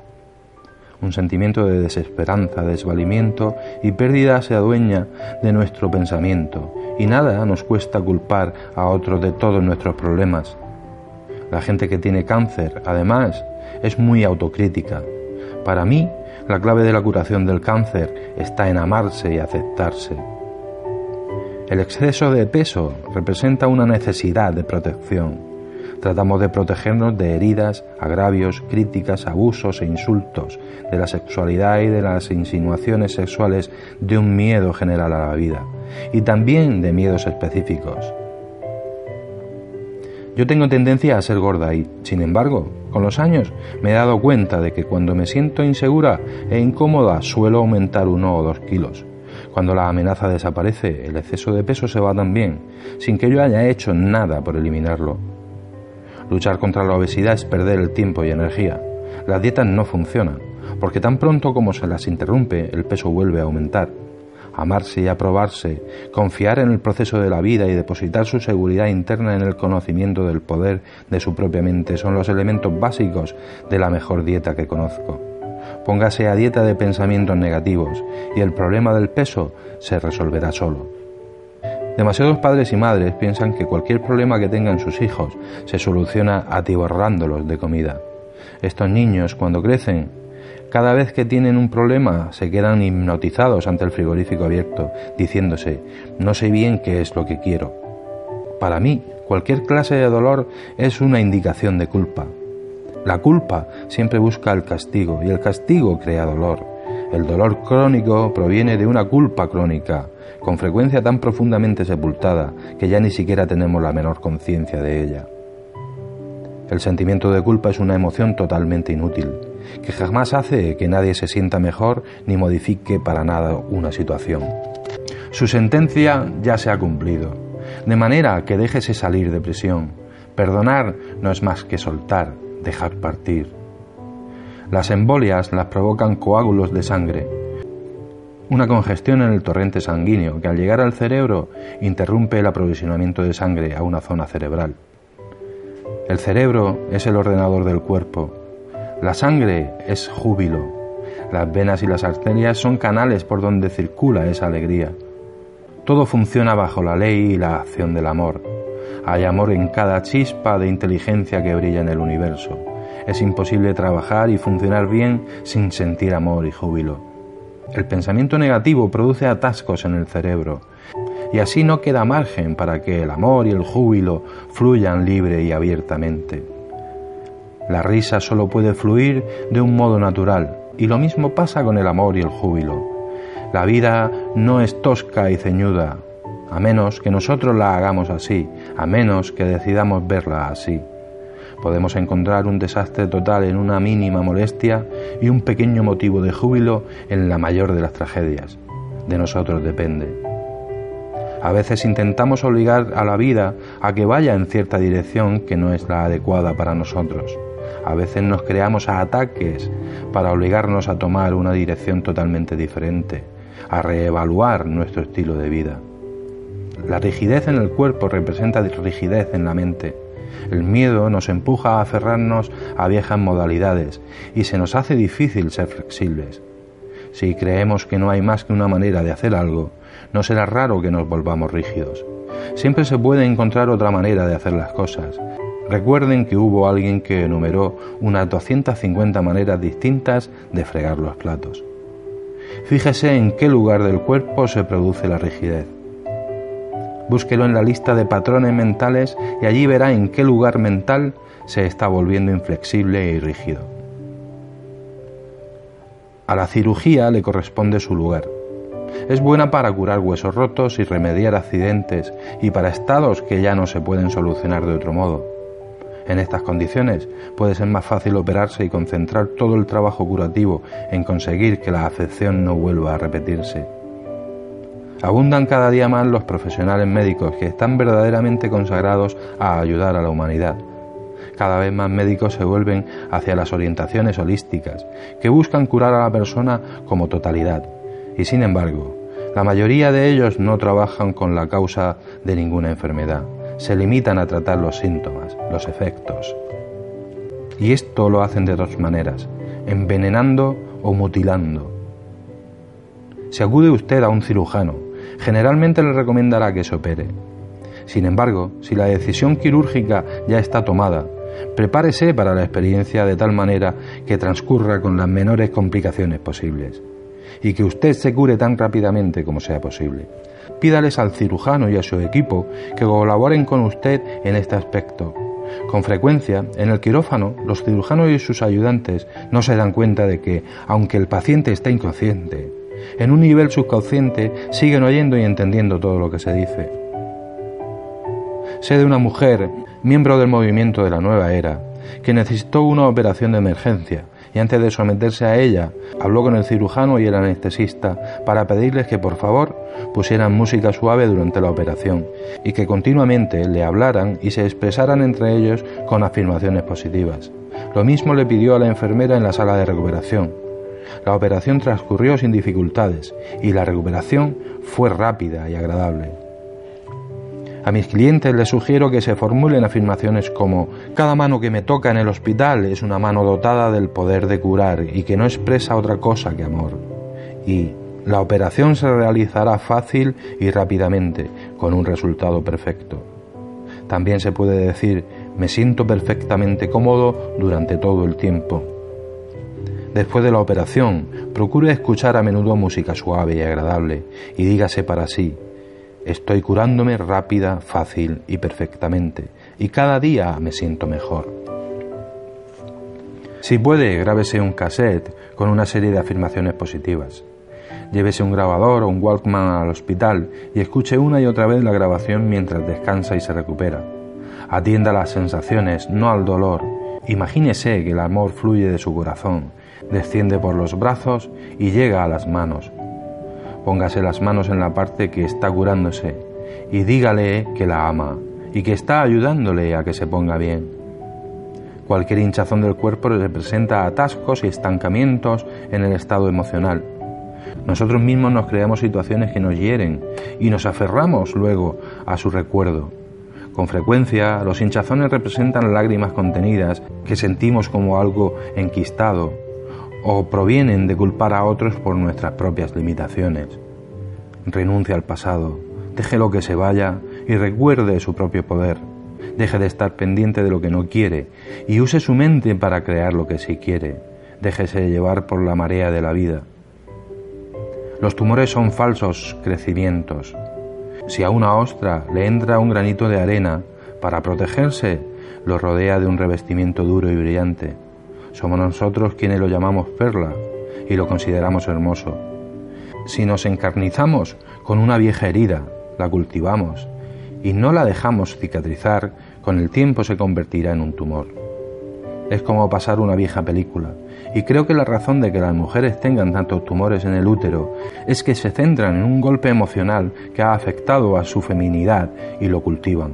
Un sentimiento de desesperanza, desvalimiento y pérdida se adueña de nuestro pensamiento y nada nos cuesta culpar a otros de todos nuestros problemas. La gente que tiene cáncer, además, es muy autocrítica. Para mí, la clave de la curación del cáncer está en amarse y aceptarse. El exceso de peso representa una necesidad de protección. Tratamos de protegernos de heridas, agravios, críticas, abusos e insultos, de la sexualidad y de las insinuaciones sexuales de un miedo general a la vida, y también de miedos específicos. Yo tengo tendencia a ser gorda y, sin embargo, con los años me he dado cuenta de que cuando me siento insegura e incómoda suelo aumentar uno o dos kilos. Cuando la amenaza desaparece, el exceso de peso se va también, sin que yo haya hecho nada por eliminarlo. Luchar contra la obesidad es perder el tiempo y energía. Las dietas no funcionan, porque tan pronto como se las interrumpe, el peso vuelve a aumentar. Amarse y aprobarse, confiar en el proceso de la vida y depositar su seguridad interna en el conocimiento del poder de su propia mente son los elementos básicos de la mejor dieta que conozco. Póngase a dieta de pensamientos negativos y el problema del peso se resolverá solo. Demasiados padres y madres piensan que cualquier problema que tengan sus hijos se soluciona atiborrándolos de comida. Estos niños, cuando crecen, cada vez que tienen un problema se quedan hipnotizados ante el frigorífico abierto, diciéndose, no sé bien qué es lo que quiero. Para mí, cualquier clase de dolor es una indicación de culpa. La culpa siempre busca el castigo y el castigo crea dolor. El dolor crónico proviene de una culpa crónica, con frecuencia tan profundamente sepultada que ya ni siquiera tenemos la menor conciencia de ella. El sentimiento de culpa es una emoción totalmente inútil, que jamás hace que nadie se sienta mejor ni modifique para nada una situación. Su sentencia ya se ha cumplido, de manera que déjese salir de prisión. Perdonar no es más que soltar, dejar partir. Las embolias las provocan coágulos de sangre, una congestión en el torrente sanguíneo que al llegar al cerebro interrumpe el aprovisionamiento de sangre a una zona cerebral. El cerebro es el ordenador del cuerpo. La sangre es júbilo. Las venas y las arterias son canales por donde circula esa alegría. Todo funciona bajo la ley y la acción del amor. Hay amor en cada chispa de inteligencia que brilla en el universo. Es imposible trabajar y funcionar bien sin sentir amor y júbilo. El pensamiento negativo produce atascos en el cerebro y así no queda margen para que el amor y el júbilo fluyan libre y abiertamente. La risa solo puede fluir de un modo natural y lo mismo pasa con el amor y el júbilo. La vida no es tosca y ceñuda, a menos que nosotros la hagamos así, a menos que decidamos verla así. Podemos encontrar un desastre total en una mínima molestia y un pequeño motivo de júbilo en la mayor de las tragedias. De nosotros depende. A veces intentamos obligar a la vida a que vaya en cierta dirección que no es la adecuada para nosotros. A veces nos creamos a ataques para obligarnos a tomar una dirección totalmente diferente, a reevaluar nuestro estilo de vida. La rigidez en el cuerpo representa rigidez en la mente. El miedo nos empuja a aferrarnos a viejas modalidades y se nos hace difícil ser flexibles. Si creemos que no hay más que una manera de hacer algo, no será raro que nos volvamos rígidos. Siempre se puede encontrar otra manera de hacer las cosas. Recuerden que hubo alguien que enumeró unas 250 maneras distintas de fregar los platos. Fíjese en qué lugar del cuerpo se produce la rigidez. Búsquelo en la lista de patrones mentales y allí verá en qué lugar mental se está volviendo inflexible y rígido. A la cirugía le corresponde su lugar. Es buena para curar huesos rotos y remediar accidentes y para estados que ya no se pueden solucionar de otro modo. En estas condiciones puede ser más fácil operarse y concentrar todo el trabajo curativo en conseguir que la afección no vuelva a repetirse. Abundan cada día más los profesionales médicos que están verdaderamente consagrados a ayudar a la humanidad. Cada vez más médicos se vuelven hacia las orientaciones holísticas, que buscan curar a la persona como totalidad. Y sin embargo, la mayoría de ellos no trabajan con la causa de ninguna enfermedad, se limitan a tratar los síntomas, los efectos. Y esto lo hacen de dos maneras, envenenando o mutilando. Si acude usted a un cirujano generalmente le recomendará que se opere. Sin embargo, si la decisión quirúrgica ya está tomada, prepárese para la experiencia de tal manera que transcurra con las menores complicaciones posibles y que usted se cure tan rápidamente como sea posible. Pídales al cirujano y a su equipo que colaboren con usted en este aspecto. Con frecuencia, en el quirófano, los cirujanos y sus ayudantes no se dan cuenta de que, aunque el paciente está inconsciente, en un nivel subconsciente siguen oyendo y entendiendo todo lo que se dice. Sé de una mujer, miembro del movimiento de la nueva era, que necesitó una operación de emergencia y antes de someterse a ella habló con el cirujano y el anestesista para pedirles que por favor pusieran música suave durante la operación y que continuamente le hablaran y se expresaran entre ellos con afirmaciones positivas. Lo mismo le pidió a la enfermera en la sala de recuperación. La operación transcurrió sin dificultades y la recuperación fue rápida y agradable. A mis clientes les sugiero que se formulen afirmaciones como cada mano que me toca en el hospital es una mano dotada del poder de curar y que no expresa otra cosa que amor. Y la operación se realizará fácil y rápidamente, con un resultado perfecto. También se puede decir me siento perfectamente cómodo durante todo el tiempo. Después de la operación, procure escuchar a menudo música suave y agradable y dígase para sí Estoy curándome rápida, fácil y perfectamente, y cada día me siento mejor. Si puede, grábese un cassette con una serie de afirmaciones positivas. Llévese un grabador o un Walkman al hospital y escuche una y otra vez la grabación mientras descansa y se recupera. Atienda a las sensaciones, no al dolor. Imagínese que el amor fluye de su corazón, desciende por los brazos y llega a las manos, Póngase las manos en la parte que está curándose y dígale que la ama y que está ayudándole a que se ponga bien. Cualquier hinchazón del cuerpo representa atascos y estancamientos en el estado emocional. Nosotros mismos nos creamos situaciones que nos hieren y nos aferramos luego a su recuerdo. Con frecuencia, los hinchazones representan lágrimas contenidas que sentimos como algo enquistado o provienen de culpar a otros por nuestras propias limitaciones. Renuncia al pasado, déjelo que se vaya y recuerde su propio poder. Deje de estar pendiente de lo que no quiere y use su mente para crear lo que sí quiere. Déjese llevar por la marea de la vida. Los tumores son falsos crecimientos. Si a una ostra le entra un granito de arena, para protegerse, lo rodea de un revestimiento duro y brillante. Somos nosotros quienes lo llamamos perla y lo consideramos hermoso. Si nos encarnizamos con una vieja herida, la cultivamos y no la dejamos cicatrizar, con el tiempo se convertirá en un tumor. Es como pasar una vieja película, y creo que la razón de que las mujeres tengan tantos tumores en el útero es que se centran en un golpe emocional que ha afectado a su feminidad y lo cultivan.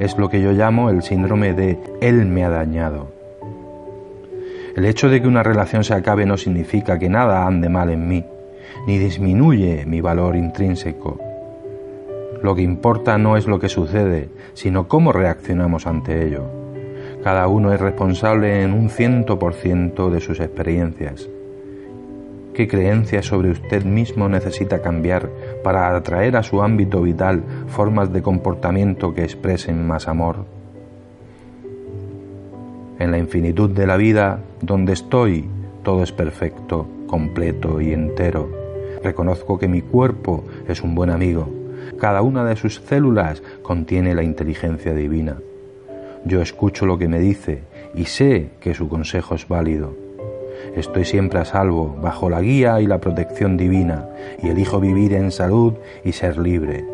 Es lo que yo llamo el síndrome de él me ha dañado. El hecho de que una relación se acabe no significa que nada ande mal en mí, ni disminuye mi valor intrínseco. Lo que importa no es lo que sucede, sino cómo reaccionamos ante ello. Cada uno es responsable en un ciento por ciento de sus experiencias. ¿Qué creencias sobre usted mismo necesita cambiar para atraer a su ámbito vital formas de comportamiento que expresen más amor? En la infinitud de la vida, donde estoy, todo es perfecto, completo y entero. Reconozco que mi cuerpo es un buen amigo. Cada una de sus células contiene la inteligencia divina. Yo escucho lo que me dice y sé que su consejo es válido. Estoy siempre a salvo, bajo la guía y la protección divina, y elijo vivir en salud y ser libre.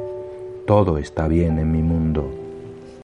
Todo está bien en mi mundo.